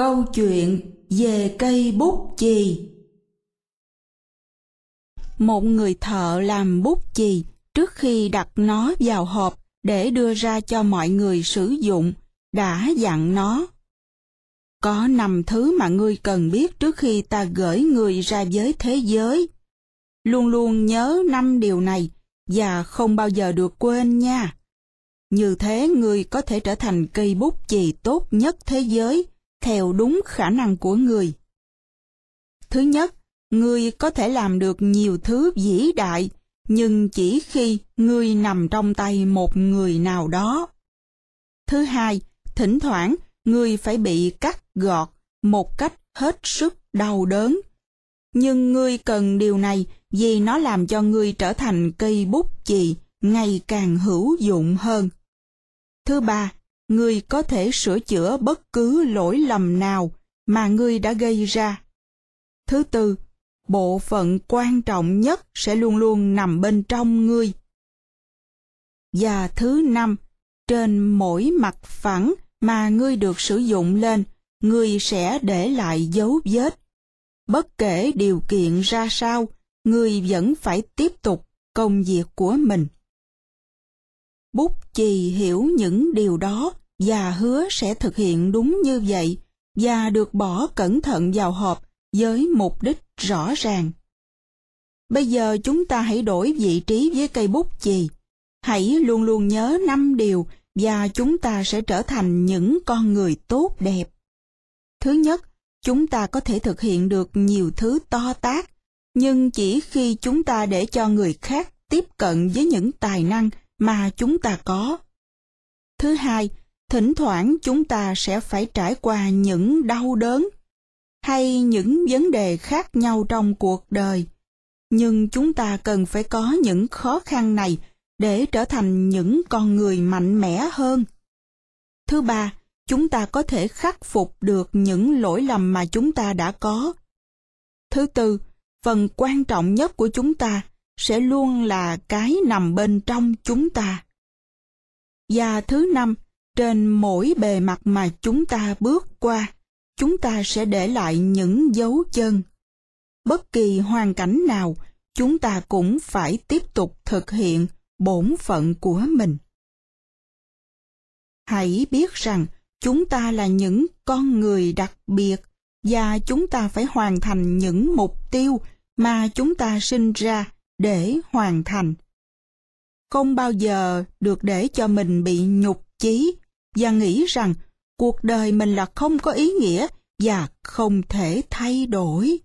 Câu chuyện về cây bút chì Một người thợ làm bút chì trước khi đặt nó vào hộp để đưa ra cho mọi người sử dụng, đã dặn nó. Có năm thứ mà ngươi cần biết trước khi ta gửi người ra với thế giới. Luôn luôn nhớ năm điều này và không bao giờ được quên nha. Như thế ngươi có thể trở thành cây bút chì tốt nhất thế giới theo đúng khả năng của người. Thứ nhất, người có thể làm được nhiều thứ vĩ đại, nhưng chỉ khi người nằm trong tay một người nào đó. Thứ hai, thỉnh thoảng người phải bị cắt gọt một cách hết sức đau đớn. Nhưng ngươi cần điều này vì nó làm cho ngươi trở thành cây bút chì ngày càng hữu dụng hơn. Thứ ba, ngươi có thể sửa chữa bất cứ lỗi lầm nào mà ngươi đã gây ra. Thứ tư, bộ phận quan trọng nhất sẽ luôn luôn nằm bên trong ngươi. Và thứ năm, trên mỗi mặt phẳng mà ngươi được sử dụng lên, ngươi sẽ để lại dấu vết. Bất kể điều kiện ra sao, ngươi vẫn phải tiếp tục công việc của mình. Bút chì hiểu những điều đó và hứa sẽ thực hiện đúng như vậy và được bỏ cẩn thận vào hộp với mục đích rõ ràng. Bây giờ chúng ta hãy đổi vị trí với cây bút chì. Hãy luôn luôn nhớ năm điều và chúng ta sẽ trở thành những con người tốt đẹp. Thứ nhất, chúng ta có thể thực hiện được nhiều thứ to tác, nhưng chỉ khi chúng ta để cho người khác tiếp cận với những tài năng mà chúng ta có. Thứ hai, thỉnh thoảng chúng ta sẽ phải trải qua những đau đớn hay những vấn đề khác nhau trong cuộc đời. Nhưng chúng ta cần phải có những khó khăn này để trở thành những con người mạnh mẽ hơn. Thứ ba, chúng ta có thể khắc phục được những lỗi lầm mà chúng ta đã có. Thứ tư, phần quan trọng nhất của chúng ta sẽ luôn là cái nằm bên trong chúng ta. Và thứ năm, trên mỗi bề mặt mà chúng ta bước qua, chúng ta sẽ để lại những dấu chân. Bất kỳ hoàn cảnh nào, chúng ta cũng phải tiếp tục thực hiện bổn phận của mình. Hãy biết rằng chúng ta là những con người đặc biệt và chúng ta phải hoàn thành những mục tiêu mà chúng ta sinh ra để hoàn thành. Không bao giờ được để cho mình bị nhục chí và nghĩ rằng cuộc đời mình là không có ý nghĩa và không thể thay đổi.